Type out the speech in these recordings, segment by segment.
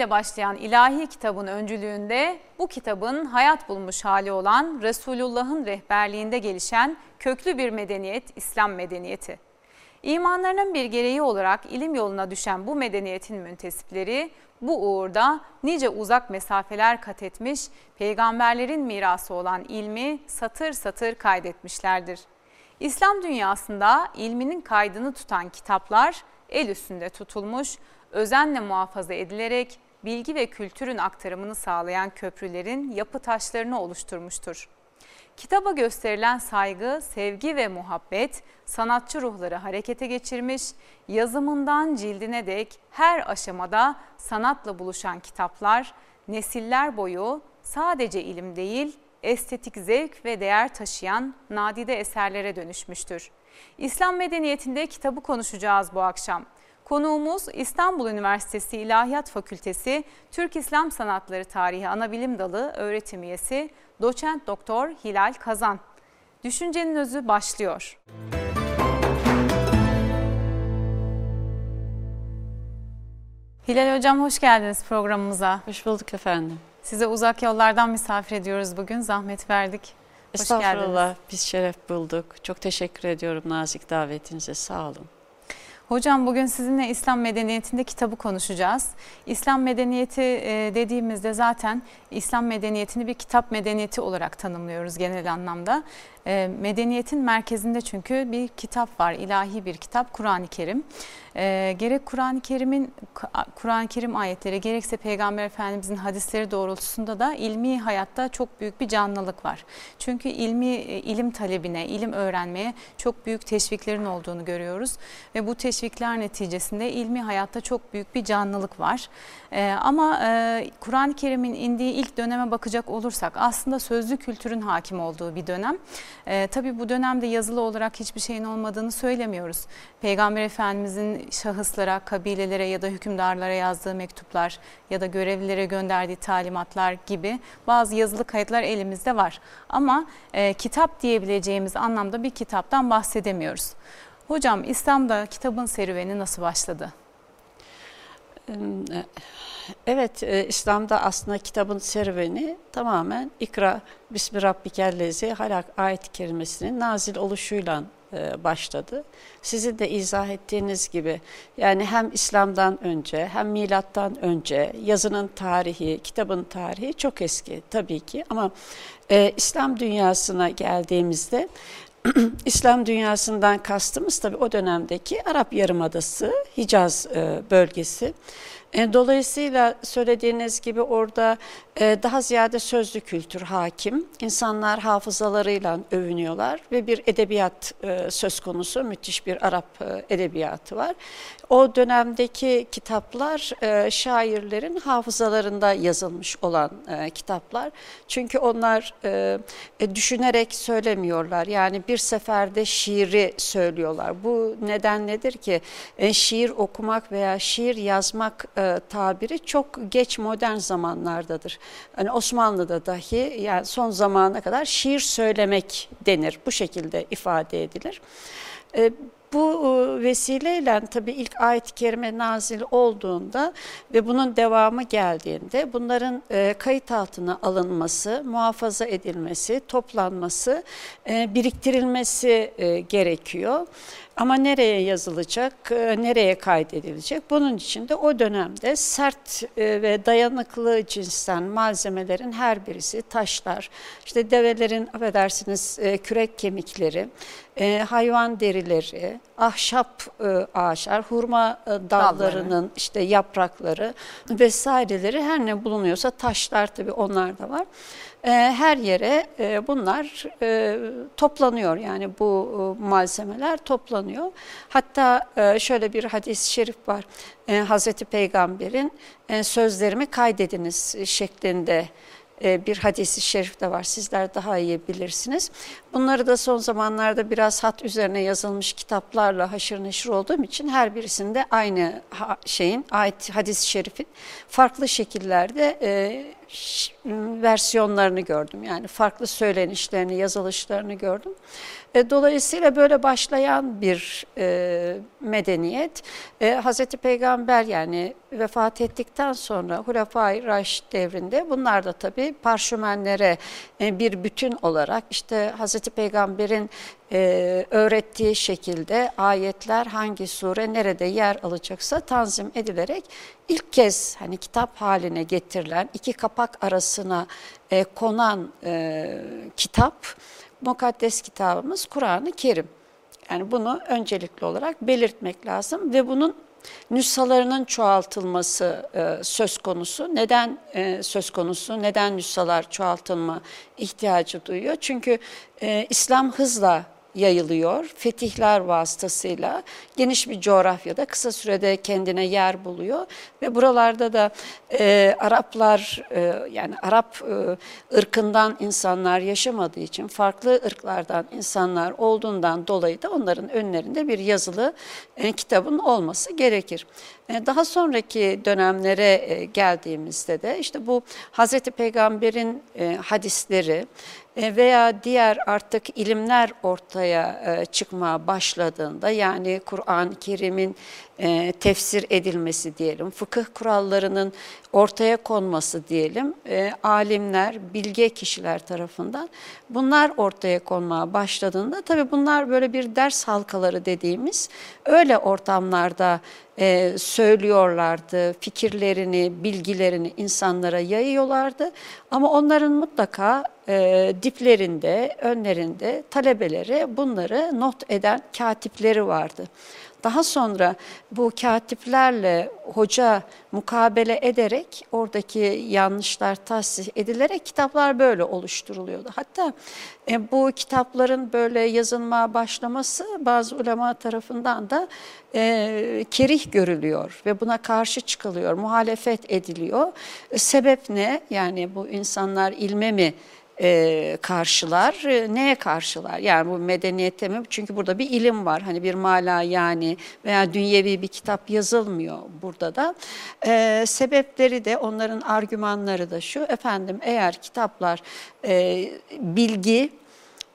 Emriyle başlayan ilahi kitabın öncülüğünde bu kitabın hayat bulmuş hali olan Resulullah'ın rehberliğinde gelişen köklü bir medeniyet İslam medeniyeti. İmanlarının bir gereği olarak ilim yoluna düşen bu medeniyetin müntesipleri bu uğurda nice uzak mesafeler kat etmiş, peygamberlerin mirası olan ilmi satır satır kaydetmişlerdir. İslam dünyasında ilminin kaydını tutan kitaplar el üstünde tutulmuş, özenle muhafaza edilerek bilgi ve kültürün aktarımını sağlayan köprülerin yapı taşlarını oluşturmuştur. Kitaba gösterilen saygı, sevgi ve muhabbet sanatçı ruhları harekete geçirmiş, yazımından cildine dek her aşamada sanatla buluşan kitaplar nesiller boyu sadece ilim değil, estetik zevk ve değer taşıyan nadide eserlere dönüşmüştür. İslam medeniyetinde kitabı konuşacağız bu akşam. Konuğumuz İstanbul Üniversitesi İlahiyat Fakültesi Türk İslam Sanatları Tarihi Anabilim Dalı öğretim üyesi Doçent Doktor Hilal Kazan. Düşüncenin özü başlıyor. Hilal Hocam hoş geldiniz programımıza. Hoş bulduk efendim. Size uzak yollardan misafir ediyoruz bugün. Zahmet verdik. Hoş Estağfurullah. Geldiniz. Biz şeref bulduk. Çok teşekkür ediyorum nazik davetinize. Sağ olun. Hocam bugün sizinle İslam medeniyetinde kitabı konuşacağız. İslam medeniyeti e, dediğimizde zaten İslam medeniyetini bir kitap medeniyeti olarak tanımlıyoruz genel anlamda. E, medeniyetin merkezinde çünkü bir kitap var, ilahi bir kitap Kur'an-ı Kerim. E, gerek Kur'an-ı Kerim'in Kur'an-ı Kerim ayetleri gerekse Peygamber Efendimizin hadisleri doğrultusunda da ilmi hayatta çok büyük bir canlılık var. Çünkü ilmi ilim talebine, ilim öğrenmeye çok büyük teşviklerin olduğunu görüyoruz ve bu teşvikler neticesinde ilmi hayatta çok büyük bir canlılık var. E, ama e, Kur'an-ı Kerim'in indiği ilk döneme bakacak olursak aslında sözlü kültürün hakim olduğu bir dönem. E, tabii bu dönemde yazılı olarak hiçbir şeyin olmadığını söylemiyoruz. Peygamber Efendimizin şahıslara, kabilelere ya da hükümdarlara yazdığı mektuplar ya da görevlilere gönderdiği talimatlar gibi bazı yazılı kayıtlar elimizde var. Ama e, kitap diyebileceğimiz anlamda bir kitaptan bahsedemiyoruz. Hocam İslam'da kitabın serüveni nasıl başladı? Evet, İslam'da aslında kitabın serüveni tamamen ikra Bismi Rabbikellezi halak ayet kelimesinin nazil oluşuyla başladı. Sizin de izah ettiğiniz gibi yani hem İslam'dan önce hem milattan önce yazının tarihi, kitabın tarihi çok eski tabii ki ama e, İslam dünyasına geldiğimizde İslam dünyasından kastımız tabii o dönemdeki Arap Yarımadası, Hicaz e, bölgesi. E, dolayısıyla söylediğiniz gibi orada daha ziyade sözlü kültür hakim. İnsanlar hafızalarıyla övünüyorlar ve bir edebiyat e, söz konusu. Müthiş bir Arap edebiyatı var. O dönemdeki kitaplar şairlerin hafızalarında yazılmış olan kitaplar. Çünkü onlar düşünerek söylemiyorlar. Yani bir seferde şiiri söylüyorlar. Bu neden nedir ki? Şiir okumak veya şiir yazmak e, tabiri çok geç modern zamanlardadır. Hani Osmanlı'da dahi yani son zamana kadar şiir söylemek denir. Bu şekilde ifade edilir. E, bu vesileyle tabii ilk ayet-i kerime nazil olduğunda ve bunun devamı geldiğinde bunların e, kayıt altına alınması, muhafaza edilmesi, toplanması, e, biriktirilmesi e, gerekiyor. Ama nereye yazılacak, e, nereye kaydedilecek? Bunun için de o dönemde sert e, ve dayanıklı cinsten malzemelerin her birisi taşlar, işte develerin affedersiniz e, kürek kemikleri, hayvan derileri, ahşap ağaçlar, hurma dallarının Dalları. işte yaprakları vesaireleri her ne bulunuyorsa taşlar tabii onlar da var. Ee, her yere e, bunlar e, toplanıyor yani bu e, malzemeler toplanıyor. Hatta şöyle bir hadis-i şerif var. Hazreti Peygamber'in sözlerimi kaydediniz şeklinde bir hadisi şerif de var. Sizler daha iyi bilirsiniz. Bunları da son zamanlarda biraz hat üzerine yazılmış kitaplarla haşır neşir olduğum için her birisinde aynı şeyin, ait hadis-i şerifin farklı şekillerde e, versiyonlarını gördüm. Yani farklı söylenişlerini, yazılışlarını gördüm. E, dolayısıyla böyle başlayan bir e, medeniyet e, Hazreti Peygamber yani vefat ettikten sonra Hulefai Raşid devrinde bunlar da tabii parşömenlere e, bir bütün olarak işte Hazreti Peygamber'in e, öğrettiği şekilde ayetler hangi sure nerede yer alacaksa tanzim edilerek ilk kez hani kitap haline getirilen iki kapak arasına e, konan e, kitap mukaddes kitabımız Kur'an-ı Kerim. Yani bunu öncelikli olarak belirtmek lazım ve bunun nüshalarının çoğaltılması e, söz konusu. Neden e, söz konusu? Neden nüshalar çoğaltılma ihtiyacı duyuyor? Çünkü e, İslam hızla yayılıyor. Fetihler vasıtasıyla geniş bir coğrafyada kısa sürede kendine yer buluyor ve buralarda da e, Araplar e, yani Arap e, ırkından insanlar yaşamadığı için farklı ırklardan insanlar olduğundan dolayı da onların önlerinde bir yazılı e, kitabın olması gerekir. E, daha sonraki dönemlere e, geldiğimizde de işte bu Hazreti Peygamber'in e, hadisleri, veya diğer artık ilimler ortaya e, çıkmaya başladığında yani Kur'an-ı Kerim'in e, tefsir edilmesi diyelim, fıkıh kurallarının ortaya konması diyelim, alimler, bilge kişiler tarafından bunlar ortaya konmaya başladığında tabii bunlar böyle bir ders halkaları dediğimiz öyle ortamlarda e, söylüyorlardı, fikirlerini, bilgilerini insanlara yayıyorlardı. Ama onların mutlaka e, diplerinde, önlerinde talebeleri bunları not eden katipleri vardı. Daha sonra bu katiplerle hoca mukabele ederek oradaki yanlışlar tahsih edilerek kitaplar böyle oluşturuluyordu. Hatta e, bu kitapların böyle yazılmaya başlaması bazı ulema tarafından da e, kerih görülüyor ve buna karşı çıkılıyor, muhalefet ediliyor. E, sebep ne? Yani bu insanlar ilme mi e, karşılar. E, neye karşılar? Yani bu medeniyete mi? Çünkü burada bir ilim var. Hani bir mala yani veya dünyevi bir kitap yazılmıyor burada da. E, sebepleri de onların argümanları da şu. Efendim eğer kitaplar e, bilgi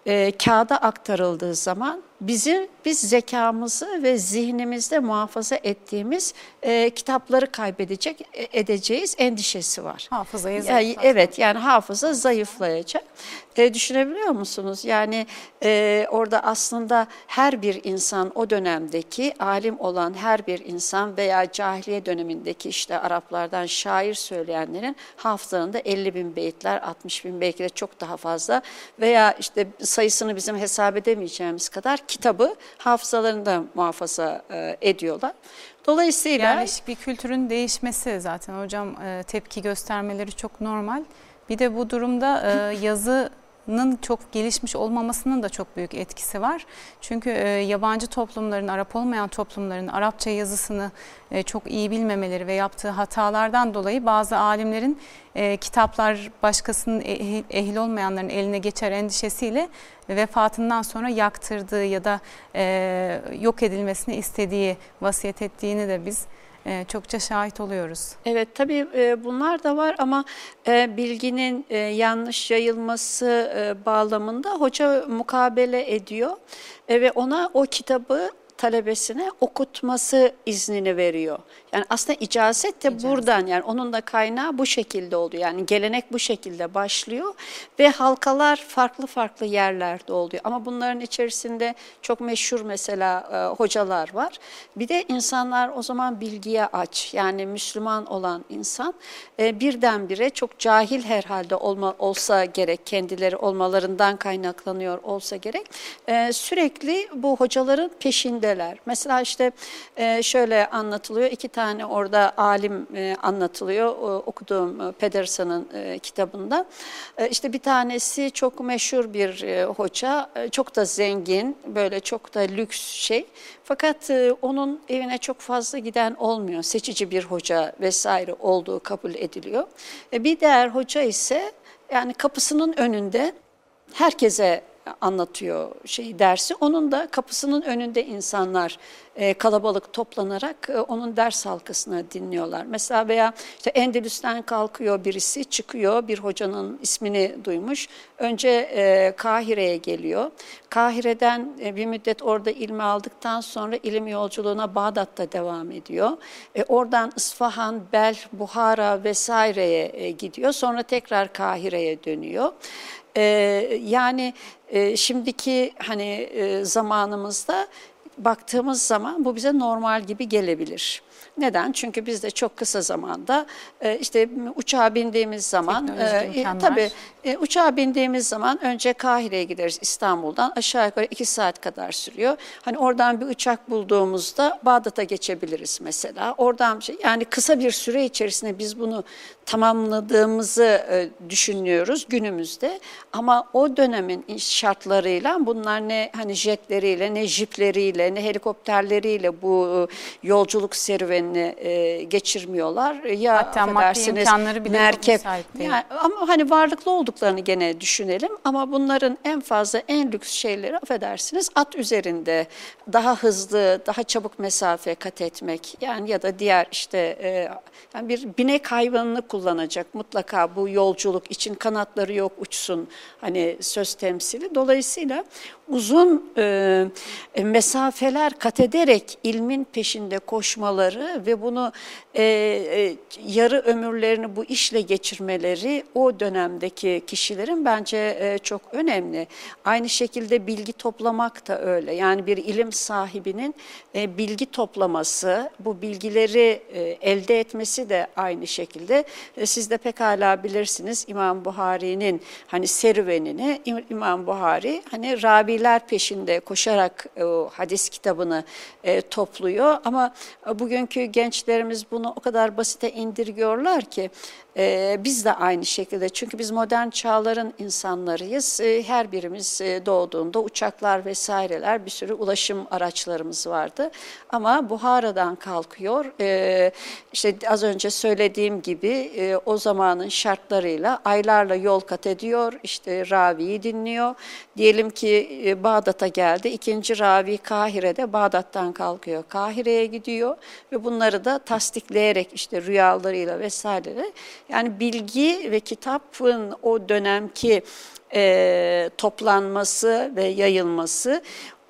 e, kağıda aktarıldığı zaman bizim biz zekamızı ve zihnimizde muhafaza ettiğimiz e, kitapları kaybedecek e, edeceğiz endişesi var. Hafızayı yani, Evet yani hafıza zayıflayacak. E, düşünebiliyor musunuz? Yani e, orada aslında her bir insan o dönemdeki alim olan her bir insan veya cahiliye dönemindeki işte Araplardan şair söyleyenlerin hafızalarında 50 bin beyitler, 60 bin belki de çok daha fazla veya işte sayısını bizim hesap edemeyeceğimiz kadar kitabı hafızalarında muhafaza e, ediyorlar. Dolayısıyla yerleşik bir kültürün değişmesi zaten hocam e, tepki göstermeleri çok normal. Bir de bu durumda e, yazı çok gelişmiş olmamasının da çok büyük etkisi var. Çünkü e, yabancı toplumların, Arap olmayan toplumların Arapça yazısını e, çok iyi bilmemeleri ve yaptığı hatalardan dolayı bazı alimlerin e, kitaplar başkasının ehil, olmayanların eline geçer endişesiyle vefatından sonra yaktırdığı ya da yok edilmesini istediği, vasiyet ettiğini de biz çokça şahit oluyoruz. Evet tabii e, bunlar da var ama e, bilginin yanlış yayılması bağlamında hoca mukabele ediyor ve ona o kitabı talebesine okutması iznini veriyor. Yani aslında icazet de icazet. buradan yani onun da kaynağı bu şekilde oluyor. Yani gelenek bu şekilde başlıyor ve halkalar farklı farklı yerlerde oluyor. Ama bunların içerisinde çok meşhur mesela e, hocalar var. Bir de insanlar o zaman bilgiye aç. Yani Müslüman olan insan e, birdenbire çok cahil herhalde olma, olsa gerek kendileri olmalarından kaynaklanıyor olsa gerek. E, sürekli bu hocaların peşindeler. Mesela işte e, şöyle anlatılıyor iki tane orada alim e, anlatılıyor okuduğum e, Pedersen'ın e, kitabında. İşte bir tanesi çok meşhur bir hoca, çok da zengin, böyle çok da lüks şey. Fakat onun evine çok fazla giden olmuyor. Seçici bir hoca vesaire olduğu kabul ediliyor. Bir diğer hoca ise yani kapısının önünde herkese anlatıyor şey dersi. Onun da kapısının önünde insanlar e, kalabalık toplanarak e, onun ders halkasını dinliyorlar. Mesela veya işte Endülüs'ten kalkıyor birisi çıkıyor bir hocanın ismini duymuş. Önce e, Kahire'ye geliyor. Kahire'den e, bir müddet orada ilmi aldıktan sonra ilim yolculuğuna Bağdat'ta devam ediyor. E, oradan İsfahan, Bel, Buhara vesaireye e, gidiyor. Sonra tekrar Kahire'ye dönüyor. E, yani e, şimdiki hani e, zamanımızda baktığımız zaman bu bize normal gibi gelebilir. Neden? Çünkü biz de çok kısa zamanda e, işte uçağa bindiğimiz zaman e, tabii e, uçağa bindiğimiz zaman önce Kahire'ye gideriz İstanbul'dan aşağı yukarı iki saat kadar sürüyor. Hani oradan bir uçak bulduğumuzda Bağdat'a geçebiliriz mesela. Oradan şey yani kısa bir süre içerisinde biz bunu tamamladığımızı e, düşünüyoruz günümüzde. Ama o dönemin şartlarıyla bunlar ne hani jetleriyle ne jipleriyle ne helikopterleriyle bu yolculuk serüvenini e, geçirmiyorlar. Ya Hatta affedersiniz merkep. Yani, ama hani varlıklı olduklarını gene düşünelim ama bunların en fazla en lüks şeyleri affedersiniz at üzerinde daha hızlı daha çabuk mesafe kat etmek yani ya da diğer işte yani bir binek hayvanını kullanacak mutlaka bu yolculuk için kanatları yok uçsun hani söz temsili. Dolayısıyla uzun e, mesafeler kat ederek ilmin peşinde koşmaları ve bunu e, e, yarı ömürlerini bu işle geçirmeleri o dönemdeki kişilerin bence e, çok önemli. Aynı şekilde bilgi toplamak da öyle. Yani bir ilim sahibinin e, bilgi toplaması, bu bilgileri e, elde etmesi de aynı şekilde. E, siz de pekala bilirsiniz İmam Buhari'nin hani serüvenini İmam Buhari hani Rabiler peşinde koşarak e, o hadis kitabını e, topluyor. Ama e, bugünkü gençlerimiz bunu o kadar basite indirgiyorlar ki ee, biz de aynı şekilde çünkü biz modern çağların insanlarıyız. Ee, her birimiz e, doğduğunda uçaklar vesaireler bir sürü ulaşım araçlarımız vardı. Ama Buhara'dan kalkıyor. Ee, işte az önce söylediğim gibi e, o zamanın şartlarıyla aylarla yol kat ediyor. İşte Ravi'yi dinliyor. Diyelim ki e, Bağdat'a geldi. İkinci Ravi Kahire'de Bağdat'tan kalkıyor. Kahire'ye gidiyor ve bunları da tasdikleyerek işte rüyalarıyla vesaire yani bilgi ve kitabın o dönemki e, toplanması ve yayılması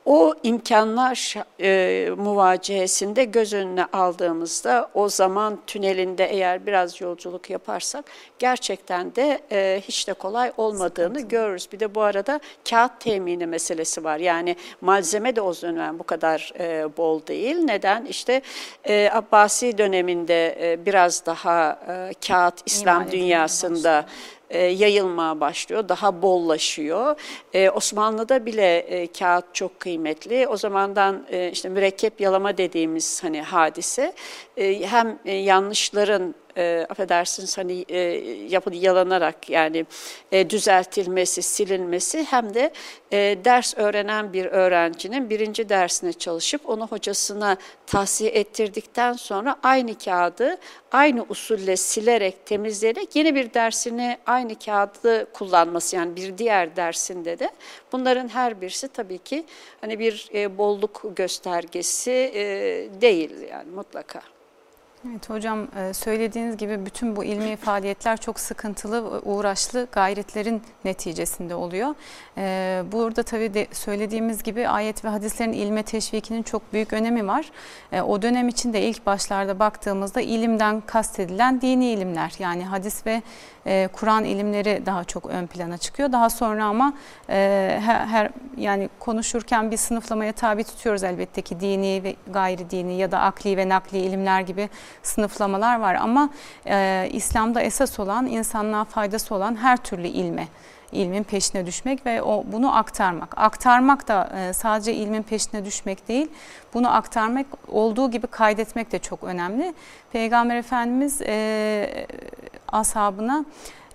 o imkanlar e, muvacehesinde göz önüne aldığımızda o zaman tünelinde eğer biraz yolculuk yaparsak gerçekten de e, hiç de kolay olmadığını görürüz. Bir de bu arada kağıt temini meselesi var. Yani malzeme de o dönem bu kadar e, bol değil. Neden? İşte e, Abbasi döneminde e, biraz daha e, kağıt İslam İman dünyasında e, yayılmaya başlıyor, daha bollaşıyor. E, Osmanlı'da bile e, kağıt çok kıymetli. O zamandan e, işte mürekkep yalama dediğimiz hani hadise hem yanlışların e, affedersiniz hani e, yapı yalanarak yani e, düzeltilmesi, silinmesi hem de e, ders öğrenen bir öğrencinin birinci dersine çalışıp onu hocasına tahsiye ettirdikten sonra aynı kağıdı aynı usulle silerek, temizleyerek yeni bir dersini aynı kağıdı kullanması yani bir diğer dersinde de bunların her birisi tabii ki hani bir e, bolluk göstergesi e, değil yani mutlaka. Evet hocam e, söylediğiniz gibi bütün bu ilmi faaliyetler çok sıkıntılı, uğraşlı gayretlerin neticesinde oluyor. E, burada tabii de söylediğimiz gibi ayet ve hadislerin ilme teşvikinin çok büyük önemi var. E, o dönem içinde ilk başlarda baktığımızda ilimden kastedilen dini ilimler yani hadis ve Kur'an ilimleri daha çok ön plana çıkıyor. Daha sonra ama her, her yani konuşurken bir sınıflamaya tabi tutuyoruz elbette ki dini ve gayri dini ya da akli ve nakli ilimler gibi sınıflamalar var ama e, İslam'da esas olan insanlığa faydası olan her türlü ilme ilmin peşine düşmek ve o bunu aktarmak. Aktarmak da e, sadece ilmin peşine düşmek değil, bunu aktarmak olduğu gibi kaydetmek de çok önemli. Peygamber Efendimiz e, ashabına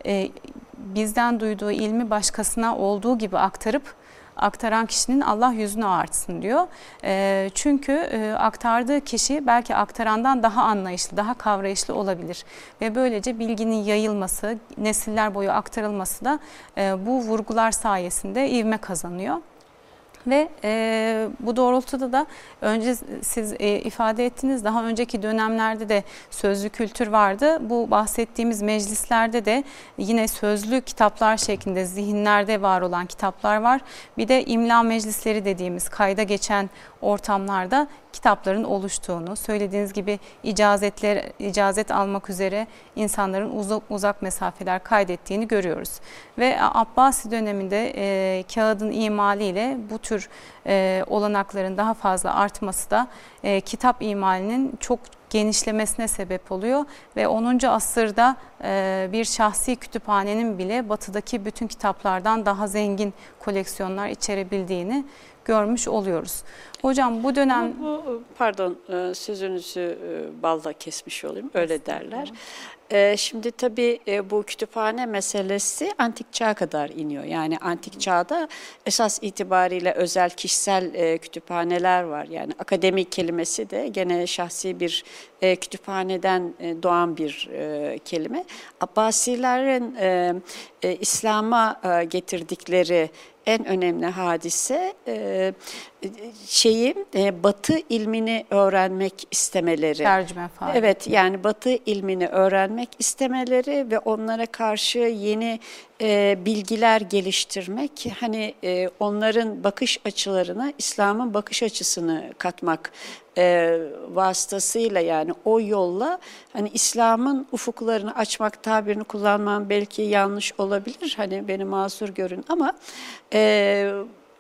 e, bizden duyduğu ilmi başkasına olduğu gibi aktarıp aktaran kişinin Allah yüzünü artsın diyor. E, çünkü e, aktardığı kişi belki aktarandan daha anlayışlı, daha kavrayışlı olabilir. Ve böylece bilginin yayılması, nesiller boyu aktarılması da e, bu vurgular sayesinde ivme kazanıyor. Ve e, bu doğrultuda da önce siz e, ifade ettiniz daha önceki dönemlerde de sözlü kültür vardı. Bu bahsettiğimiz meclislerde de yine sözlü kitaplar şeklinde zihinlerde var olan kitaplar var. Bir de imla meclisleri dediğimiz kayda geçen ortamlarda kitapların oluştuğunu, söylediğiniz gibi icazetler icazet almak üzere insanların uzak, uzak mesafeler kaydettiğini görüyoruz. Ve Abbasi döneminde e, kağıdın imaliyle bu tür e, olanakların daha fazla artması da e, kitap imalinin çok genişlemesine sebep oluyor ve 10. asırda e, bir şahsi kütüphanenin bile batıdaki bütün kitaplardan daha zengin koleksiyonlar içerebildiğini görmüş oluyoruz. Hocam bu dönem... Bu, pardon e, sözünüzü e, balla kesmiş olayım öyle derler. E, şimdi tabii bu kütüphane meselesi antik çağa kadar iniyor. Yani antik çağda esas itibariyle özel kişisel kütüphaneler var. Yani akademik kelimesi de gene şahsi bir kütüphaneden doğan bir kelime. Abbasilerin İslam'a getirdikleri en önemli hadise e, şeyi e, Batı ilmini öğrenmek istemeleri. Tercüme falan. Evet yani Batı ilmini öğrenmek istemeleri ve onlara karşı yeni e, bilgiler geliştirmek, hani e, onların bakış açılarına İslam'ın bakış açısını katmak e, vasıtasıyla yani o yolla hani İslam'ın ufuklarını açmak tabirini kullanmam belki yanlış olabilir. Hani beni mazur görün ama e,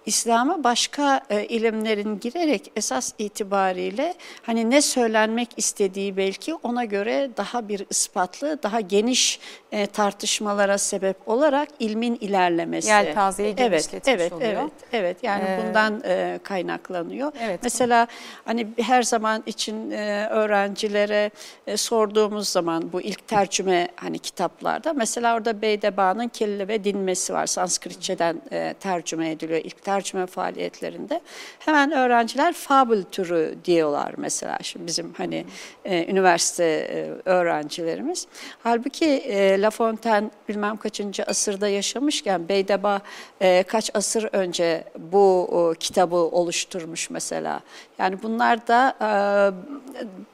İslam'a başka e, ilimlerin girerek esas itibariyle hani ne söylenmek istediği belki ona göre daha bir ispatlı, daha geniş e, tartışmalara sebep olarak ilmin ilerlemesi. Yelpazeyi evet, evet, oluyor. Evet, evet. Yani ee, bundan e, kaynaklanıyor. Evet. Mesela hani her zaman için e, öğrencilere e, sorduğumuz zaman bu ilk tercüme hani kitaplarda mesela orada Beydeba'nın Kelle ve Dinmesi var. Sanskritçeden e, tercüme ediliyor ilk tercüme faaliyetlerinde. Hemen öğrenciler fabul türü diyorlar mesela şimdi bizim hani e, üniversite e, öğrencilerimiz. Halbuki e, La Fontaine bilmem kaçıncı asırda yaşamışken Beydeba e, kaç asır önce bu o, kitabı oluşturmuş mesela. Yani bunlar da e,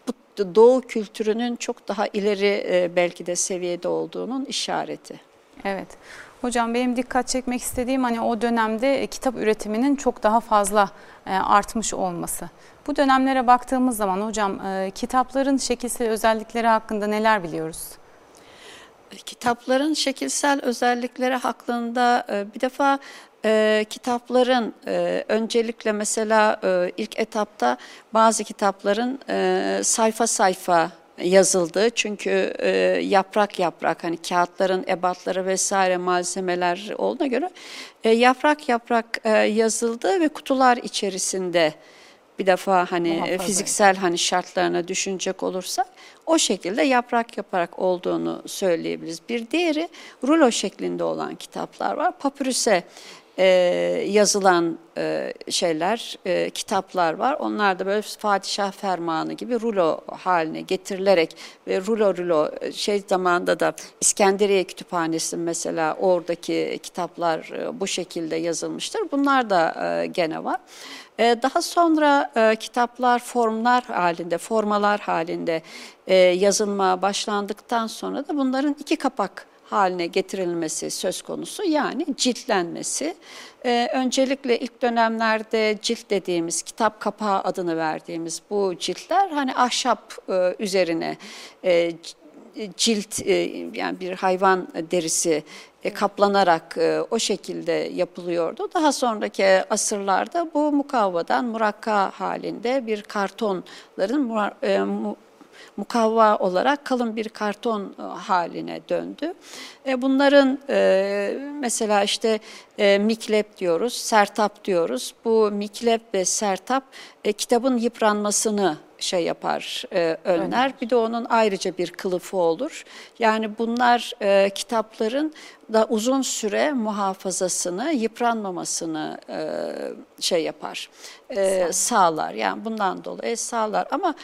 bu Doğu kültürünün çok daha ileri e, belki de seviyede olduğunun işareti. Evet. Hocam benim dikkat çekmek istediğim hani o dönemde e, kitap üretiminin çok daha fazla e, artmış olması. Bu dönemlere baktığımız zaman hocam e, kitapların şekilsel özellikleri hakkında neler biliyoruz? Kitapların şekilsel özellikleri hakkında bir defa kitapların öncelikle mesela ilk etapta bazı kitapların sayfa sayfa yazıldı. Çünkü e, yaprak yaprak hani kağıtların ebatları vesaire malzemeler olduğuna göre e, yaprak yaprak e, yazıldı ve kutular içerisinde bir defa hani Muhafaza. fiziksel hani şartlarına düşünecek olursak o şekilde yaprak yaparak olduğunu söyleyebiliriz. Bir diğeri rulo şeklinde olan kitaplar var. Papyrus'e e, yazılan e, şeyler, e, kitaplar var. Onlar da böyle Fatişah Fermanı gibi rulo haline getirilerek ve rulo rulo e, şey zamanda da İskenderiye Kütüphanesi mesela oradaki kitaplar e, bu şekilde yazılmıştır. Bunlar da e, gene var. E, daha sonra e, kitaplar formlar halinde, formalar halinde e, yazılmaya başlandıktan sonra da bunların iki kapak haline getirilmesi söz konusu yani ciltlenmesi. Ee, öncelikle ilk dönemlerde cilt dediğimiz kitap kapağı adını verdiğimiz bu ciltler hani ahşap e, üzerine e, cilt e, yani bir hayvan derisi e, kaplanarak e, o şekilde yapılıyordu. Daha sonraki asırlarda bu mukavvadan murakka halinde bir kartonların e, mukavva olarak kalın bir karton e, haline döndü. E, bunların e, mesela işte miklep diyoruz, sertap diyoruz. Bu miklep ve sertap kitabın yıpranmasını şey yapar, e, önler. Bir de onun ayrıca bir kılıfı olur. Yani bunlar e, kitapların da uzun süre muhafazasını, yıpranmamasını e, şey yapar, e, sağlar. Yani bundan dolayı sağlar. Ama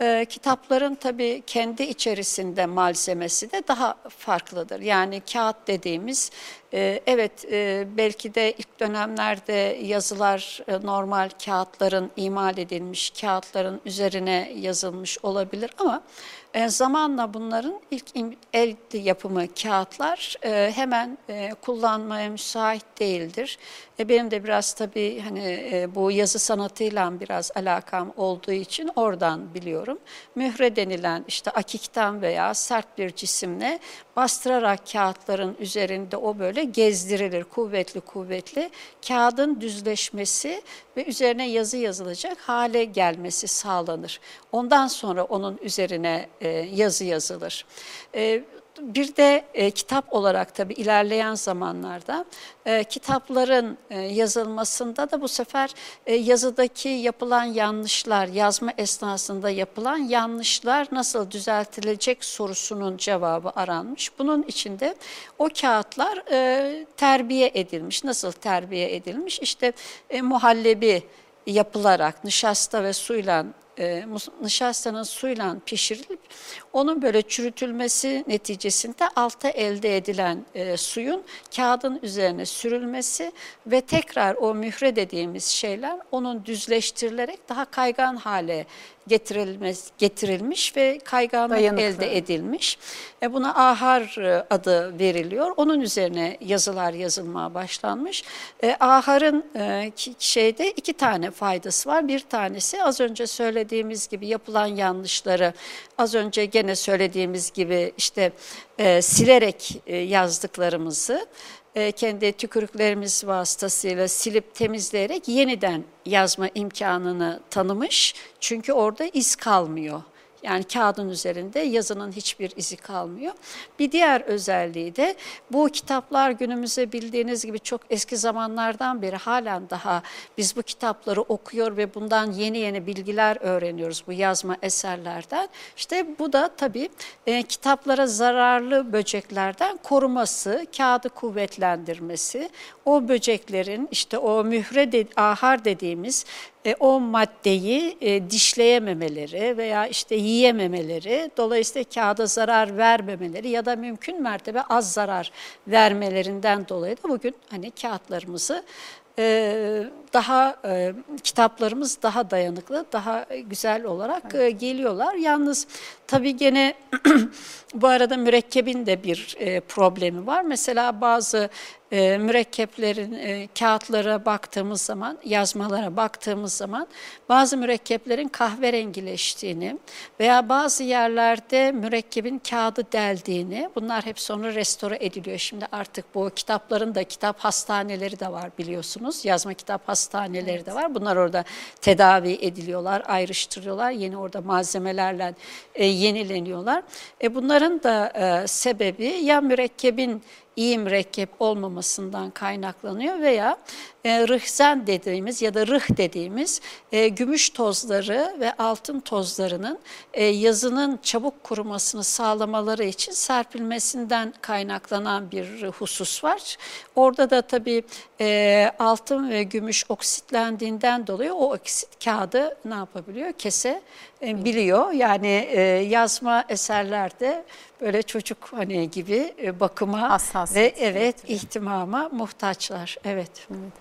e, kitapların tabii kendi içerisinde malzemesi de daha farklıdır. Yani kağıt dediğimiz e, evet e, belki de ilk dönemlerde yazılar e, normal kağıtların imal edilmiş kağıtların üzerine yazılmış olabilir ama e, zamanla bunların ilk el yapımı kağıtlar e, hemen e, kullanmaya müsait değildir. E, benim de biraz tabii hani e, bu yazı sanatıyla biraz alakam olduğu için oradan biliyorum. Mühre denilen işte akikten veya sert bir cisimle bastırarak kağıtların üzerinde o böyle gezdirilir kuvvetli kuvvetli. Kağıdın düzleşmesi ve üzerine yazı yazılacak hale gelmesi sağlanır. Ondan sonra onun üzerine e, yazı yazılır. E, bir de e, kitap olarak tabii ilerleyen zamanlarda e, kitapların e, yazılmasında da bu sefer e, yazıdaki yapılan yanlışlar, yazma esnasında yapılan yanlışlar nasıl düzeltilecek sorusunun cevabı aranmış. Bunun içinde o kağıtlar e, terbiye edilmiş. Nasıl terbiye edilmiş? İşte e, muhallebi yapılarak nişasta ve suyla e, nişastanın suyla pişirilip onun böyle çürütülmesi neticesinde alta elde edilen e, suyun kağıdın üzerine sürülmesi ve tekrar o mühre dediğimiz şeyler onun düzleştirilerek daha kaygan hale getirilmiş, getirilmiş ve Dayanıklı. elde edilmiş. E buna ahar e, adı veriliyor. Onun üzerine yazılar yazılmaya başlanmış. E, aharın e, şeyde iki tane faydası var. Bir tanesi az önce söylediğimiz gibi yapılan yanlışları az önce gene söylediğimiz gibi işte e, silerek e, yazdıklarımızı e, kendi tükürüklerimiz vasıtasıyla silip temizleyerek yeniden yazma imkanını tanımış. Çünkü orada iz kalmıyor. Yani kağıdın üzerinde yazının hiçbir izi kalmıyor. Bir diğer özelliği de bu kitaplar günümüzde bildiğiniz gibi çok eski zamanlardan beri halen daha biz bu kitapları okuyor ve bundan yeni yeni bilgiler öğreniyoruz bu yazma eserlerden. İşte bu da tabii e, kitaplara zararlı böceklerden koruması, kağıdı kuvvetlendirmesi, o böceklerin işte o mühre de, ahar dediğimiz e, o maddeyi e, dişleyememeleri veya işte yiyememeleri, dolayısıyla kağıda zarar vermemeleri ya da mümkün mertebe az zarar vermelerinden dolayı da bugün hani kağıtlarımızı e, daha e, kitaplarımız daha dayanıklı, daha güzel olarak evet. e, geliyorlar. Yalnız tabii gene bu arada mürekkebin de bir e, problemi var. Mesela bazı e, mürekkeplerin e, kağıtlara baktığımız zaman, yazmalara baktığımız zaman bazı mürekkeplerin kahverengileştiğini veya bazı yerlerde mürekkebin kağıdı deldiğini, bunlar hep sonra restore ediliyor. Şimdi artık bu kitapların da kitap hastaneleri de var biliyorsunuz. Yazma kitap hastaneleri evet. de var. Bunlar orada tedavi ediliyorlar, ayrıştırıyorlar. Yeni orada malzemelerle e, yenileniyorlar. E, bunların da e, sebebi ya mürekkebin iyi mürekkep olmamasından kaynaklanıyor veya e, rıhzen dediğimiz ya da rıh dediğimiz e, gümüş tozları ve altın tozlarının e, yazının çabuk kurumasını sağlamaları için serpilmesinden kaynaklanan bir husus var. Orada da tabii e, altın ve gümüş oksitlendiğinden dolayı o oksit kağıdı ne yapabiliyor? Kese e. Yani e, yazma eserlerde böyle çocuk hani gibi e, bakıma Hassas ve evet ihtimama muhtaçlar. Evet. evet.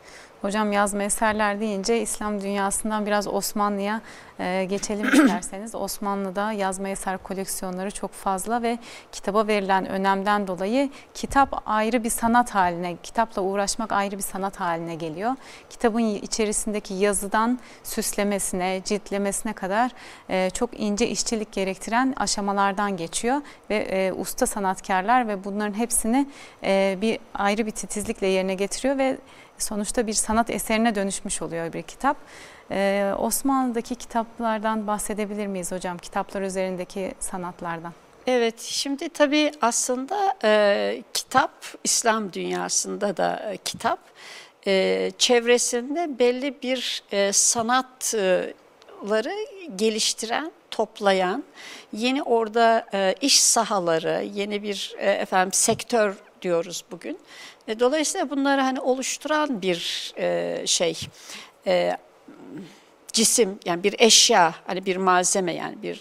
Hocam yazma eserler deyince İslam dünyasından biraz Osmanlı'ya e, geçelim isterseniz. Osmanlı'da yazma eser koleksiyonları çok fazla ve kitaba verilen önemden dolayı kitap ayrı bir sanat haline, kitapla uğraşmak ayrı bir sanat haline geliyor. Kitabın içerisindeki yazıdan süslemesine, ciltlemesine kadar e, çok ince işçilik gerektiren aşamalardan geçiyor ve e, usta sanatkarlar ve bunların hepsini e, bir ayrı bir titizlikle yerine getiriyor ve sonuçta bir sanat eserine dönüşmüş oluyor bir kitap. Ee, Osmanlı'daki kitaplardan bahsedebilir miyiz hocam? Kitaplar üzerindeki sanatlardan. Evet, şimdi tabii aslında e, kitap, İslam dünyasında da e, kitap, e, çevresinde belli bir e, sanat kitapları geliştiren, toplayan, yeni orada e, iş sahaları, yeni bir e, efendim sektör diyoruz bugün. E, dolayısıyla bunları hani oluşturan bir e, şey, e, cisim yani bir eşya hani bir malzeme yani bir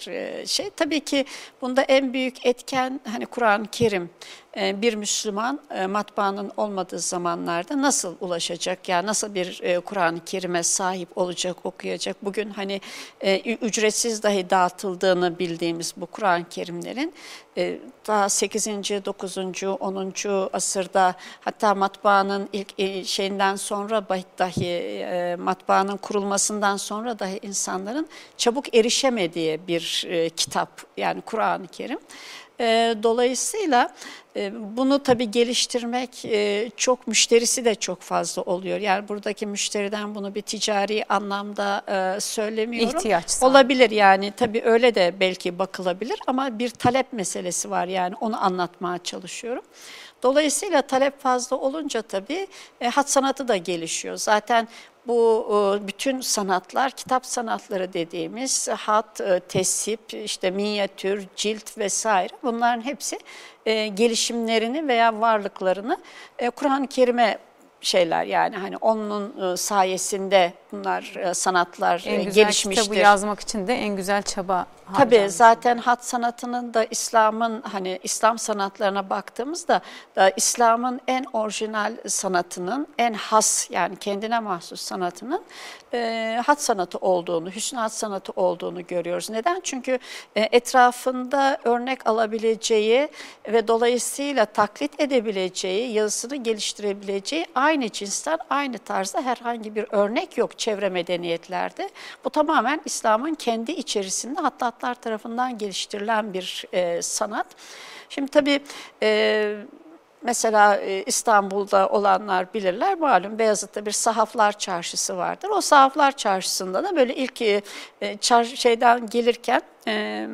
şey. Tabii ki bunda en büyük etken hani Kur'an-ı Kerim bir Müslüman e, matbaanın olmadığı zamanlarda nasıl ulaşacak? Yani nasıl bir e, Kur'an-ı Kerim'e sahip olacak, okuyacak? Bugün hani ücretsiz dahi dağıtıldığını bildiğimiz bu Kur'an-ı Kerimlerin daha 8. 9. 10. asırda hatta matbaanın ilk şeyinden sonra dahi matbaanın kurulmasından sonra dahi insanların çabuk erişemediği bir kitap yani Kur'an-ı Kerim. Dolayısıyla ee, bunu tabii geliştirmek e, çok müşterisi de çok fazla oluyor. Yani buradaki müşteriden bunu bir ticari anlamda e, söylemiyorum. İhtiyaç Olabilir yani tabii öyle de belki bakılabilir ama bir talep meselesi var yani onu anlatmaya çalışıyorum. Dolayısıyla talep fazla olunca tabii e, hat sanatı da gelişiyor. Zaten bu bütün sanatlar, kitap sanatları dediğimiz hat, tesip, işte minyatür, cilt vesaire bunların hepsi e, gelişimlerini veya varlıklarını e, Kur'an-ı Kerim'e şeyler yani hani onun e, sayesinde bunlar e, sanatlar en güzel gelişmiştir. kitabı yazmak için de en güzel çaba Tabii zaten hat sanatının da İslam'ın hani İslam sanatlarına baktığımızda da İslam'ın en orijinal sanatının en has yani kendine mahsus sanatının e, hat sanatı olduğunu, hüsnü hat sanatı olduğunu görüyoruz. Neden? Çünkü e, etrafında örnek alabileceği ve dolayısıyla taklit edebileceği, yazısını geliştirebileceği aynı cinsten, aynı tarzda herhangi bir örnek yok çevre medeniyetlerde. Bu tamamen İslam'ın kendi içerisinde hatta sanatlar tarafından geliştirilen bir e, sanat. Şimdi tabii e, mesela e, İstanbul'da olanlar bilirler malum Beyazıt'ta bir sahaflar çarşısı vardır. O sahaflar çarşısında da böyle ilk e, çar, şeyden gelirken e,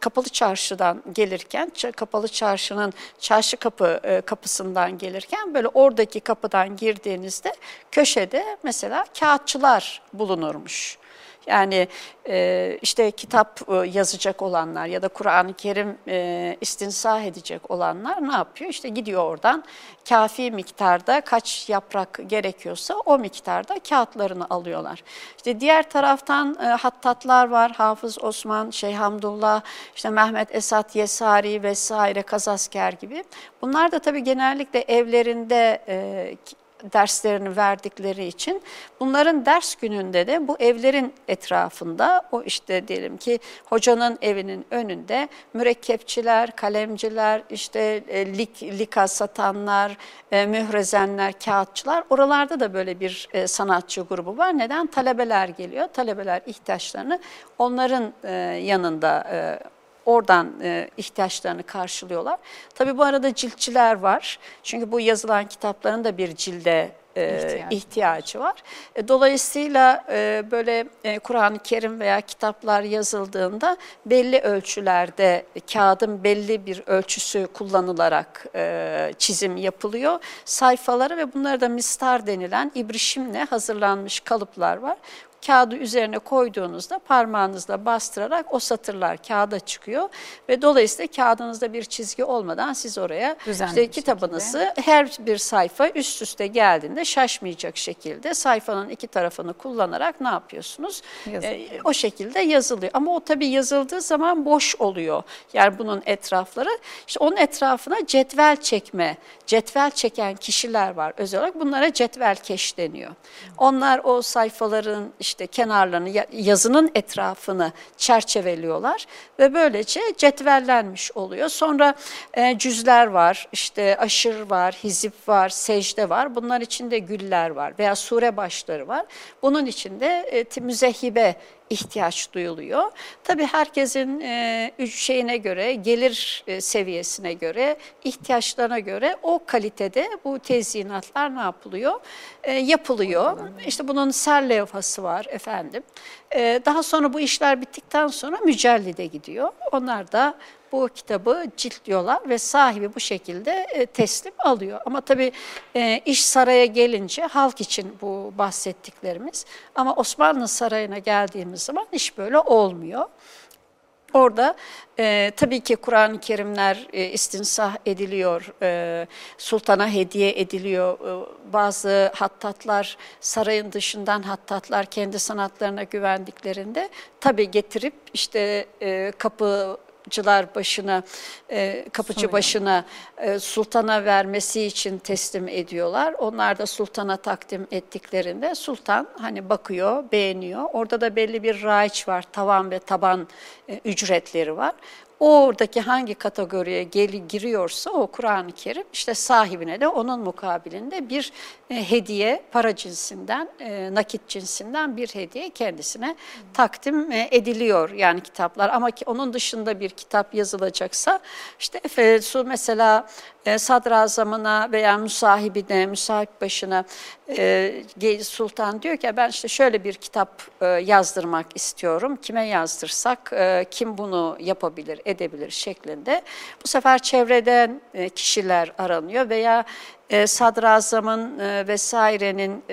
kapalı çarşıdan gelirken kapalı çarşının çarşı kapı e, kapısından gelirken böyle oradaki kapıdan girdiğinizde köşede mesela kağıtçılar bulunurmuş. Yani e, işte kitap e, yazacak olanlar ya da Kur'an-ı Kerim e, istinsah edecek olanlar ne yapıyor? İşte gidiyor oradan kafi miktarda kaç yaprak gerekiyorsa o miktarda kağıtlarını alıyorlar. İşte diğer taraftan e, hattatlar var. Hafız Osman, Şeyh Hamdullah, işte Mehmet Esat Yesari vesaire Kazasker gibi. Bunlar da tabii genellikle evlerinde e, derslerini verdikleri için bunların ders gününde de bu evlerin etrafında o işte diyelim ki hocanın evinin önünde mürekkepçiler, kalemciler, işte e, lik, lika satanlar, e, mührezenler, kağıtçılar oralarda da böyle bir e, sanatçı grubu var. Neden? Talebeler geliyor. Talebeler ihtiyaçlarını onların e, yanında oradan e, ihtiyaçlarını karşılıyorlar. Tabii bu arada ciltçiler var. Çünkü bu yazılan kitapların da bir cilde e, ihtiyacı, ihtiyacı var. E, dolayısıyla e, böyle e, Kur'an-ı Kerim veya kitaplar yazıldığında belli ölçülerde kağıdın belli bir ölçüsü kullanılarak e, çizim yapılıyor. Sayfaları ve bunlara da mistar denilen ibrişimle hazırlanmış kalıplar var kağıdı üzerine koyduğunuzda parmağınızla bastırarak o satırlar kağıda çıkıyor ve dolayısıyla kağıdınızda bir çizgi olmadan siz oraya Düzenli işte kitabınızı şekilde. her bir sayfa üst üste geldiğinde şaşmayacak şekilde sayfanın iki tarafını kullanarak ne yapıyorsunuz? Ee, o şekilde yazılıyor. Ama o tabii yazıldığı zaman boş oluyor. Yani bunun etrafları işte onun etrafına cetvel çekme, cetvel çeken kişiler var özel olarak. Bunlara cetvel keş deniyor. Onlar o sayfaların işte işte kenarlarını, yazının etrafını çerçeveliyorlar ve böylece cetvellenmiş oluyor. Sonra e, cüzler var, işte aşır var, hizip var, secde var. Bunlar içinde güller var veya sure başları var. Bunun içinde e, müzehhibe ihtiyaç duyuluyor. Tabii herkesin e, şeyine göre, gelir e, seviyesine göre, ihtiyaçlarına göre o kalitede bu tezyinatlar ne yapılıyor? E, yapılıyor. İşte bunun ser levhası var efendim. E, daha sonra bu işler bittikten sonra mücellide gidiyor. Onlar da bu kitabı ciltliyorlar ve sahibi bu şekilde e, teslim alıyor. Ama tabii e, iş saraya gelince halk için bu bahsettiklerimiz ama Osmanlı Sarayı'na geldiğimiz zaman iş böyle olmuyor. Orada e, tabii ki Kur'an-ı Kerimler e, istinsah ediliyor, e, sultana hediye ediliyor. E, bazı hattatlar, sarayın dışından hattatlar kendi sanatlarına güvendiklerinde tabii getirip işte e, kapı kapıcılar başına, e, kapıcı Sunuyor. başına e, sultana vermesi için teslim ediyorlar. Onlar da sultana takdim ettiklerinde sultan hani bakıyor, beğeniyor. Orada da belli bir raiç var, tavan ve taban e, ücretleri var oradaki hangi kategoriye gel, giriyorsa o Kur'an-ı Kerim işte sahibine de onun mukabilinde bir e, hediye para cinsinden, e, nakit cinsinden bir hediye kendisine takdim e, ediliyor yani kitaplar. Ama ki onun dışında bir kitap yazılacaksa işte Efesu mesela e, sadrazamına veya müsahibine, müsahip başına e, sultan diyor ki ben işte şöyle bir kitap e, yazdırmak istiyorum. Kime yazdırsak, e, kim bunu yapabilir, edebilir şeklinde. Bu sefer çevreden e, kişiler aranıyor veya e, sadrazamın e, vesairenin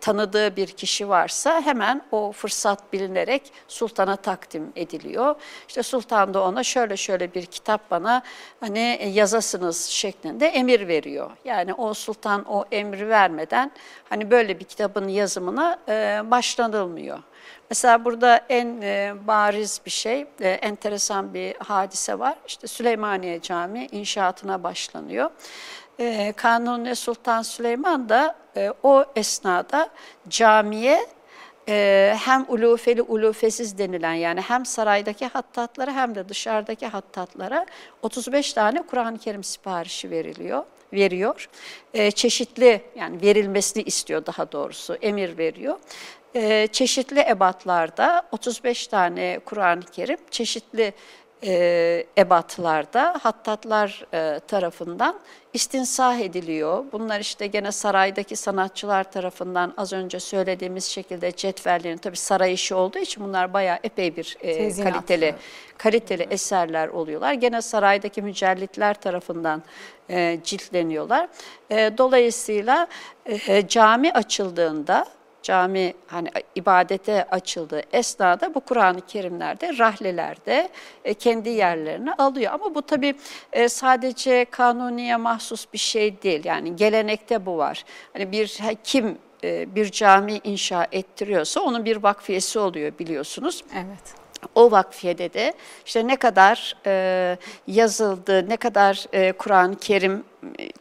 tanıdığı bir kişi varsa hemen o fırsat bilinerek sultana takdim ediliyor. İşte sultan da ona şöyle şöyle bir kitap bana hani yazasınız şeklinde emir veriyor. Yani o sultan o emri vermeden hani böyle bir kitabın yazımına başlanılmıyor. Mesela burada en e, bariz bir şey, e, enteresan bir hadise var. İşte Süleymaniye Camii inşaatına başlanıyor. E, Kanuni Sultan Süleyman da e, o esnada camiye e, hem ulufeli ulufesiz denilen yani hem saraydaki hattatlara hem de dışarıdaki hattatlara 35 tane Kur'an-ı Kerim siparişi veriliyor veriyor. E, çeşitli yani verilmesini istiyor daha doğrusu emir veriyor. E, çeşitli ebatlarda 35 tane Kur'an-ı Kerim çeşitli e, ebatlarda hattatlar e, tarafından istinsah ediliyor. Bunlar işte gene saraydaki sanatçılar tarafından az önce söylediğimiz şekilde cetvellerin tabi saray işi olduğu için bunlar bayağı epey bir e, kaliteli kaliteli eserler oluyorlar. Gene saraydaki mücellitler tarafından e, ciltleniyorlar. E, dolayısıyla e, cami açıldığında cami hani ibadete açıldığı esnada bu Kur'an-ı Kerimlerde, rahlelerde e, kendi yerlerini alıyor. Ama bu tabii e, sadece kanuniye mahsus bir şey değil. Yani gelenekte bu var. Hani bir kim e, bir cami inşa ettiriyorsa onun bir vakfiyesi oluyor biliyorsunuz. Evet o vakfiyede de işte ne kadar e, yazıldı, ne kadar e, Kur'an-ı Kerim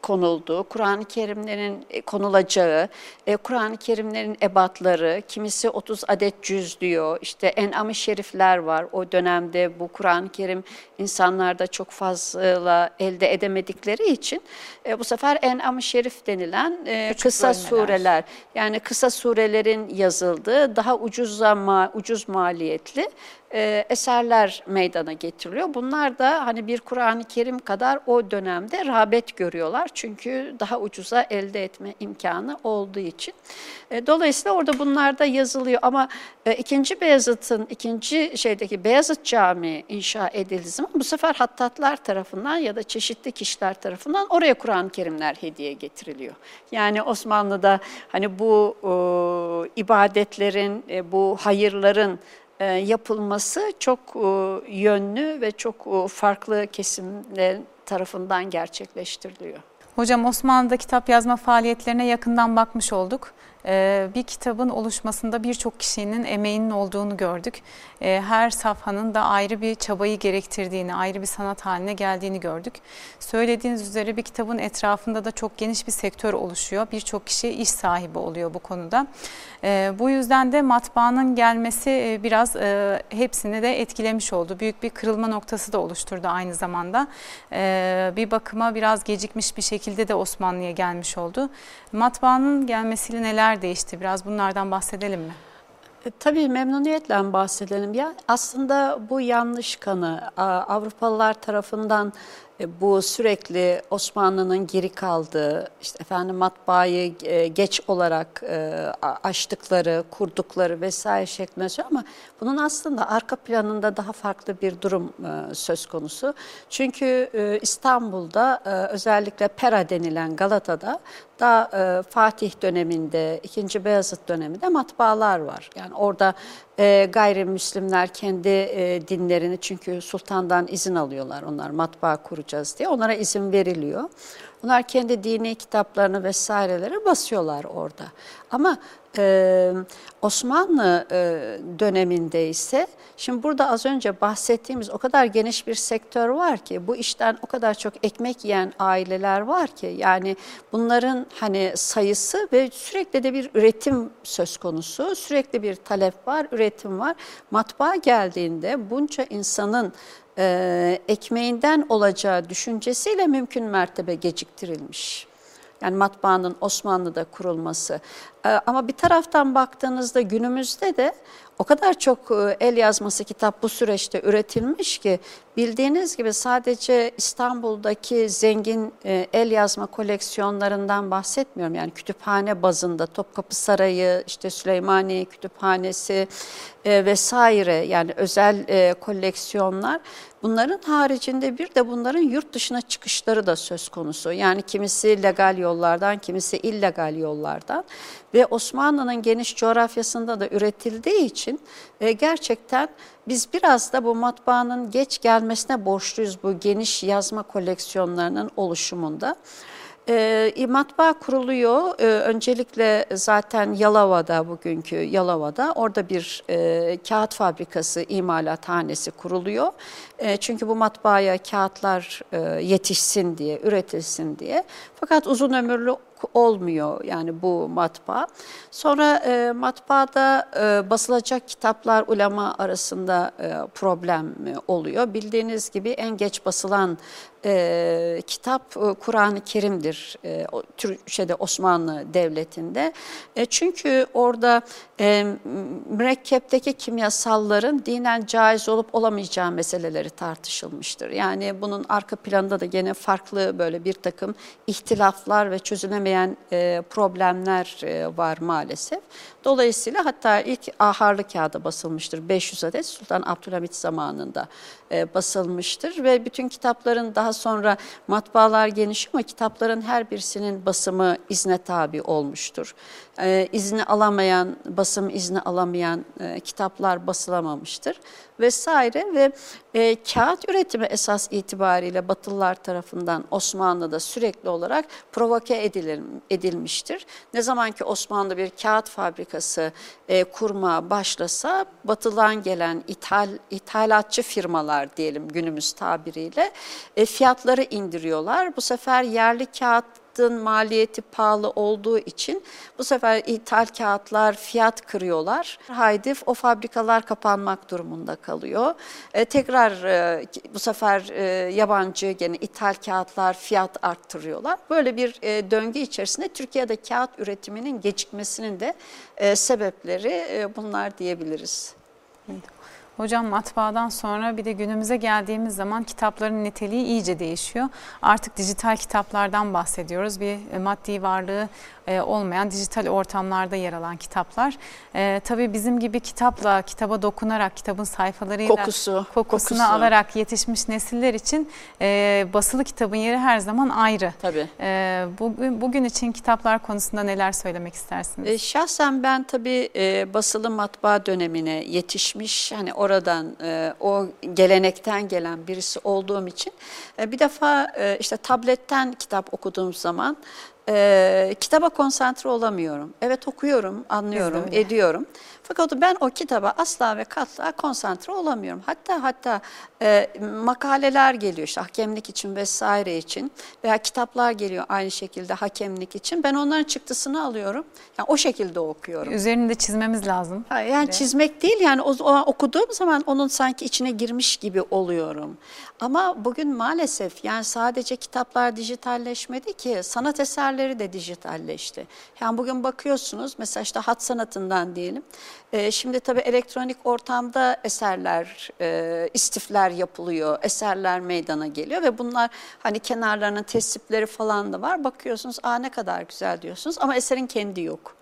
konuldu, Kur'an-ı Kerimlerin e, konulacağı, e, Kur'an-ı Kerimlerin ebatları, kimisi 30 adet cüz diyor, işte en'am-ı şerifler var. O dönemde bu Kur'an-ı Kerim insanlarda çok fazla elde edemedikleri için e, bu sefer en'am-ı şerif denilen kısa bölmeler. sureler, yani kısa surelerin yazıldığı, daha ucuz, ucuz maliyetli eserler meydana getiriliyor. Bunlar da hani bir Kur'an-ı Kerim kadar o dönemde rağbet görüyor görüyorlar. Çünkü daha ucuza elde etme imkanı olduğu için. E, dolayısıyla orada bunlar da yazılıyor ama e, ikinci Beyazıt'ın ikinci şeydeki Beyazıt Camii inşa edildiği zaman bu sefer hattatlar tarafından ya da çeşitli kişiler tarafından oraya Kur'an-ı Kerimler hediye getiriliyor. Yani Osmanlı'da hani bu e, ibadetlerin, e, bu hayırların e, yapılması çok yönlü ve çok farklı kesimler tarafından gerçekleştiriliyor. Hocam Osmanlı'da kitap yazma faaliyetlerine yakından bakmış olduk. Ee, bir kitabın oluşmasında birçok kişinin emeğinin olduğunu gördük. Ee, her safhanın da ayrı bir çabayı gerektirdiğini, ayrı bir sanat haline geldiğini gördük. Söylediğiniz üzere bir kitabın etrafında da çok geniş bir sektör oluşuyor. Birçok kişi iş sahibi oluyor bu konuda. Ee, bu yüzden de matbaanın gelmesi e, biraz e, hepsini de etkilemiş oldu. Büyük bir kırılma noktası da oluşturdu aynı zamanda. Bir bakıma biraz gecikmiş bir şekilde de Osmanlı'ya gelmiş oldu. Matbaanın gelmesiyle neler neler değişti? Biraz bunlardan bahsedelim mi? E, tabii memnuniyetle bahsedelim. Ya aslında bu yanlış kanı Avrupalılar tarafından bu sürekli Osmanlı'nın geri kaldığı, işte efendim matbaayı e, geç olarak e, açtıkları, kurdukları vesaire şeklinde ama bunun aslında arka planında daha farklı bir durum söz konusu. Çünkü İstanbul'da özellikle Pera denilen Galata'da da Fatih döneminde, 2. Beyazıt döneminde matbaalar var. Yani orada e, gayrimüslimler kendi e, dinlerini çünkü sultandan izin alıyorlar onlar matbaa kuracağız diye onlara izin veriliyor. Onlar kendi dini kitaplarını vesaireleri basıyorlar orada. Ama e, Osmanlı e, döneminde ise şimdi burada az önce bahsettiğimiz o kadar geniş bir sektör var ki bu işten o kadar çok ekmek yiyen aileler var ki yani bunların hani sayısı ve sürekli de bir üretim söz konusu sürekli bir talep var üretim var matbaa geldiğinde bunca insanın e, ekmeğinden olacağı düşüncesiyle mümkün mertebe geciktirilmiş. Yani matbaanın Osmanlı'da kurulması. E, ama bir taraftan baktığınızda günümüzde de o kadar çok e, el yazması kitap bu süreçte üretilmiş ki bildiğiniz gibi sadece İstanbul'daki zengin e, el yazma koleksiyonlarından bahsetmiyorum. Yani kütüphane bazında Topkapı Sarayı, işte Süleymaniye Kütüphanesi e, vesaire yani özel koleksiyonlar Bunların haricinde bir de bunların yurt dışına çıkışları da söz konusu. Yani kimisi legal yollardan, kimisi illegal yollardan ve Osmanlı'nın geniş coğrafyasında da üretildiği için e, gerçekten biz biraz da bu matbaanın geç gelmesine borçluyuz bu geniş yazma koleksiyonlarının oluşumunda. E, matbaa kuruluyor. E, öncelikle zaten Yalova'da bugünkü Yalova'da orada bir e, kağıt fabrikası imalathanesi kuruluyor. E, çünkü bu matbaaya kağıtlar e, yetişsin diye, üretilsin diye. Fakat uzun ömürlü olmuyor yani bu matbaa. Sonra e, matbaada e, basılacak kitaplar ulema arasında e, problem e, oluyor. Bildiğiniz gibi en geç basılan e, kitap e, Kur'an-ı Kerim'dir e, şeyde Osmanlı Devleti'nde. E, çünkü orada e, mürekkepteki kimyasalların dinen caiz olup olamayacağı meseleleri tartışılmıştır. Yani bunun arka planında da gene farklı böyle bir takım ihtilaflar ve çözülemeyen e, problemler e, var maalesef. Dolayısıyla hatta ilk aharlı kağıda basılmıştır. 500 adet Sultan Abdülhamit zamanında e, basılmıştır ve bütün kitapların daha sonra matbaalar geniş ama kitapların her birisinin basımı izne tabi olmuştur. E, izni alamayan, basım izni alamayan e, kitaplar basılamamıştır vesaire ve e, kağıt üretimi esas itibariyle Batılılar tarafından Osmanlı'da sürekli olarak provoke edilir, edilmiştir. Ne zaman ki Osmanlı bir kağıt fabrikası e, kurma başlasa Batı'dan gelen ithal, ithalatçı firmalar diyelim günümüz tabiriyle e, fiyatları indiriyorlar. Bu sefer yerli kağıt kağıtın maliyeti pahalı olduğu için bu sefer ithal kağıtlar fiyat kırıyorlar. Haydi o fabrikalar kapanmak durumunda kalıyor. E, tekrar e, bu sefer e, yabancı gene ithal kağıtlar fiyat arttırıyorlar. Böyle bir e, döngü içerisinde Türkiye'de kağıt üretiminin gecikmesinin de e, sebepleri e, bunlar diyebiliriz. Evet. Hocam matbaadan sonra bir de günümüze geldiğimiz zaman kitapların niteliği iyice değişiyor. Artık dijital kitaplardan bahsediyoruz. Bir e, maddi varlığı e, olmayan dijital ortamlarda yer alan kitaplar. E, tabii bizim gibi kitapla, kitaba dokunarak, kitabın sayfalarıyla Kokusu, kokusunu kokusu. alarak yetişmiş nesiller için e, basılı kitabın yeri her zaman ayrı. Tabii. E, bugün, bugün için kitaplar konusunda neler söylemek istersiniz? E, şahsen ben tabii e, basılı matbaa dönemine yetişmiş, hani oradan e, o gelenekten gelen birisi olduğum için e, bir defa e, işte tabletten kitap okuduğum zaman e, kitaba konsantre olamıyorum. Evet okuyorum, anlıyorum, ediyorum. Fakat ben o kitaba asla ve katla konsantre olamıyorum. Hatta hatta e, makaleler geliyor işte hakemlik için vesaire için veya kitaplar geliyor aynı şekilde hakemlik için. Ben onların çıktısını alıyorum. Yani o şekilde okuyorum. Üzerinde çizmemiz lazım. Ha, yani evet. çizmek değil yani o, o okuduğum zaman onun sanki içine girmiş gibi oluyorum. Ama bugün maalesef yani sadece kitaplar dijitalleşmedi ki sanat eserleri de dijitalleşti. Yani bugün bakıyorsunuz mesela işte hat sanatından diyelim. E, şimdi tabii elektronik ortamda eserler, e, istifler yapılıyor, eserler meydana geliyor ve bunlar hani kenarlarının tesipleri falan da var. Bakıyorsunuz aa ne kadar güzel diyorsunuz ama eserin kendi yok.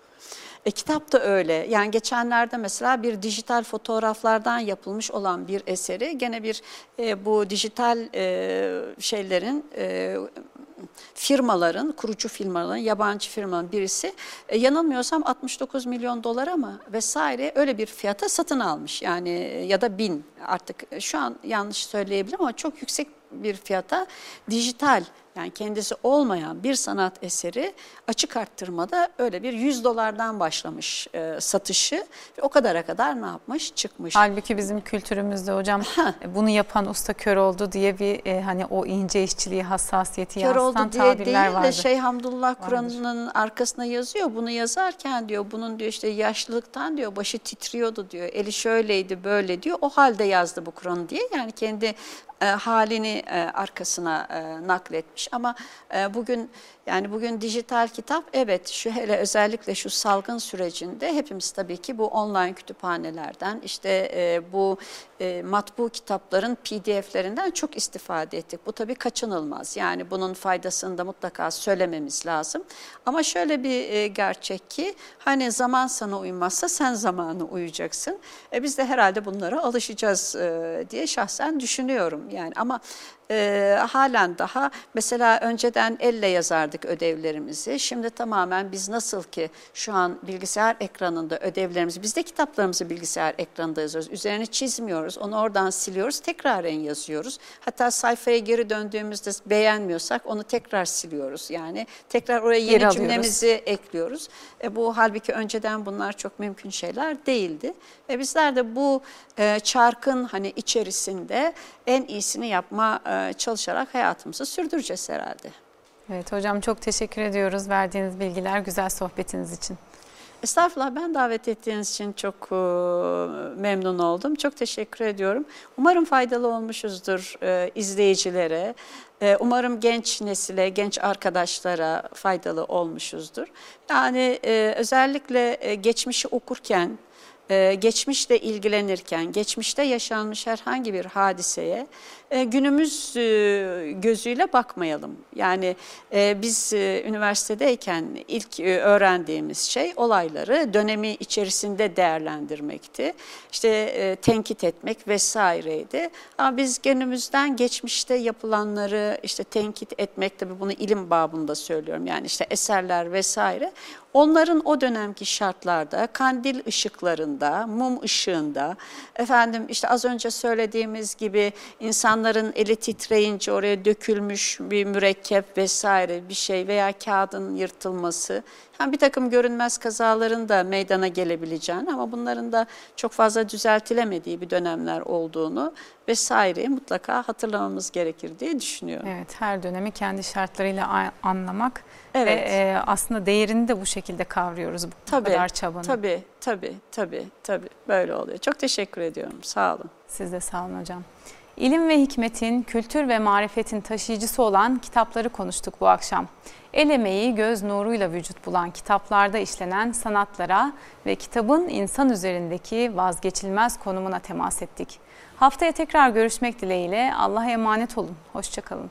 E, kitap da öyle. Yani geçenlerde mesela bir dijital fotoğraflardan yapılmış olan bir eseri gene bir e, bu dijital e, şeylerin e, firmaların, kurucu firmaların, yabancı firmanın birisi e, yanılmıyorsam 69 milyon dolar ama vesaire öyle bir fiyata satın almış. Yani e, ya da bin artık e, şu an yanlış söyleyebilirim ama çok yüksek bir fiyata dijital yani kendisi olmayan bir sanat eseri açık arttırmada öyle bir 100 dolardan başlamış e, satışı ve o kadara kadar ne yapmış çıkmış. Halbuki bizim kültürümüzde hocam e, bunu yapan usta kör oldu diye bir e, hani o ince işçiliği hassasiyeti kör yansıtan oldu diye tabirler değil vardı. de şey Hamdullah Kur'an'ın arkasına yazıyor bunu yazarken diyor bunun diyor işte yaşlılıktan diyor başı titriyordu diyor eli şöyleydi böyle diyor o halde yazdı bu Kur'an diye yani kendi e, halini e, arkasına e, nakletmiş. Ama e, bugün yani bugün dijital kitap evet şu hele özellikle şu salgın sürecinde hepimiz tabii ki bu online kütüphanelerden işte e, bu e, matbu kitapların pdf'lerinden çok istifade ettik. Bu tabii kaçınılmaz yani bunun faydasını da mutlaka söylememiz lazım. Ama şöyle bir e, gerçek ki hani zaman sana uymazsa sen zamanı uyacaksın. E, biz de herhalde bunlara alışacağız e, diye şahsen düşünüyorum yani ama e, halen daha mesela önceden elle yazardık ödevlerimizi. Şimdi tamamen biz nasıl ki şu an bilgisayar ekranında ödevlerimizi, biz de kitaplarımızı bilgisayar ekranında yazıyoruz. Üzerini çizmiyoruz, onu oradan siliyoruz, tekraren yazıyoruz. Hatta sayfaya geri döndüğümüzde beğenmiyorsak onu tekrar siliyoruz. Yani tekrar oraya yeni geri cümlemizi alıyoruz. ekliyoruz. E, bu halbuki önceden bunlar çok mümkün şeyler değildi. E, bizler de bu e, çarkın hani içerisinde en iyisini yapma e, çalışarak hayatımızı sürdüreceğiz herhalde. Evet hocam çok teşekkür ediyoruz verdiğiniz bilgiler, güzel sohbetiniz için. Estağfurullah ben davet ettiğiniz için çok e, memnun oldum. Çok teşekkür ediyorum. Umarım faydalı olmuşuzdur e, izleyicilere. E, umarım genç nesile, genç arkadaşlara faydalı olmuşuzdur. Yani e, özellikle e, geçmişi okurken, e, geçmişle ilgilenirken, geçmişte yaşanmış herhangi bir hadiseye e, günümüz e, gözüyle bakmayalım. Yani biz üniversitedeyken ilk öğrendiğimiz şey olayları dönemi içerisinde değerlendirmekti. İşte tenkit etmek vesaireydi. Ama biz günümüzden geçmişte yapılanları işte tenkit etmek tabii bunu ilim babında söylüyorum. Yani işte eserler vesaire Onların o dönemki şartlarda kandil ışıklarında, mum ışığında, efendim işte az önce söylediğimiz gibi insanların eli titreyince oraya dökülmüş bir mürekkep vesaire bir şey veya kağıdın yırtılması, yani bir takım görünmez kazaların da meydana gelebileceğini ama bunların da çok fazla düzeltilemediği bir dönemler olduğunu vesaireyi mutlaka hatırlamamız gerekir diye düşünüyorum. Evet, her dönemi kendi şartlarıyla anlamak evet. ve e, aslında değerini de bu şekilde kavruyoruz bu tabii, kadar çabanın. Tabii, tabii, tabii, tabii böyle oluyor. Çok teşekkür ediyorum, sağ olun. Siz de sağ olun hocam. İlim ve hikmetin, kültür ve marifetin taşıyıcısı olan kitapları konuştuk bu akşam. El emeği göz nuruyla vücut bulan kitaplarda işlenen sanatlara ve kitabın insan üzerindeki vazgeçilmez konumuna temas ettik. Haftaya tekrar görüşmek dileğiyle Allah'a emanet olun. Hoşçakalın.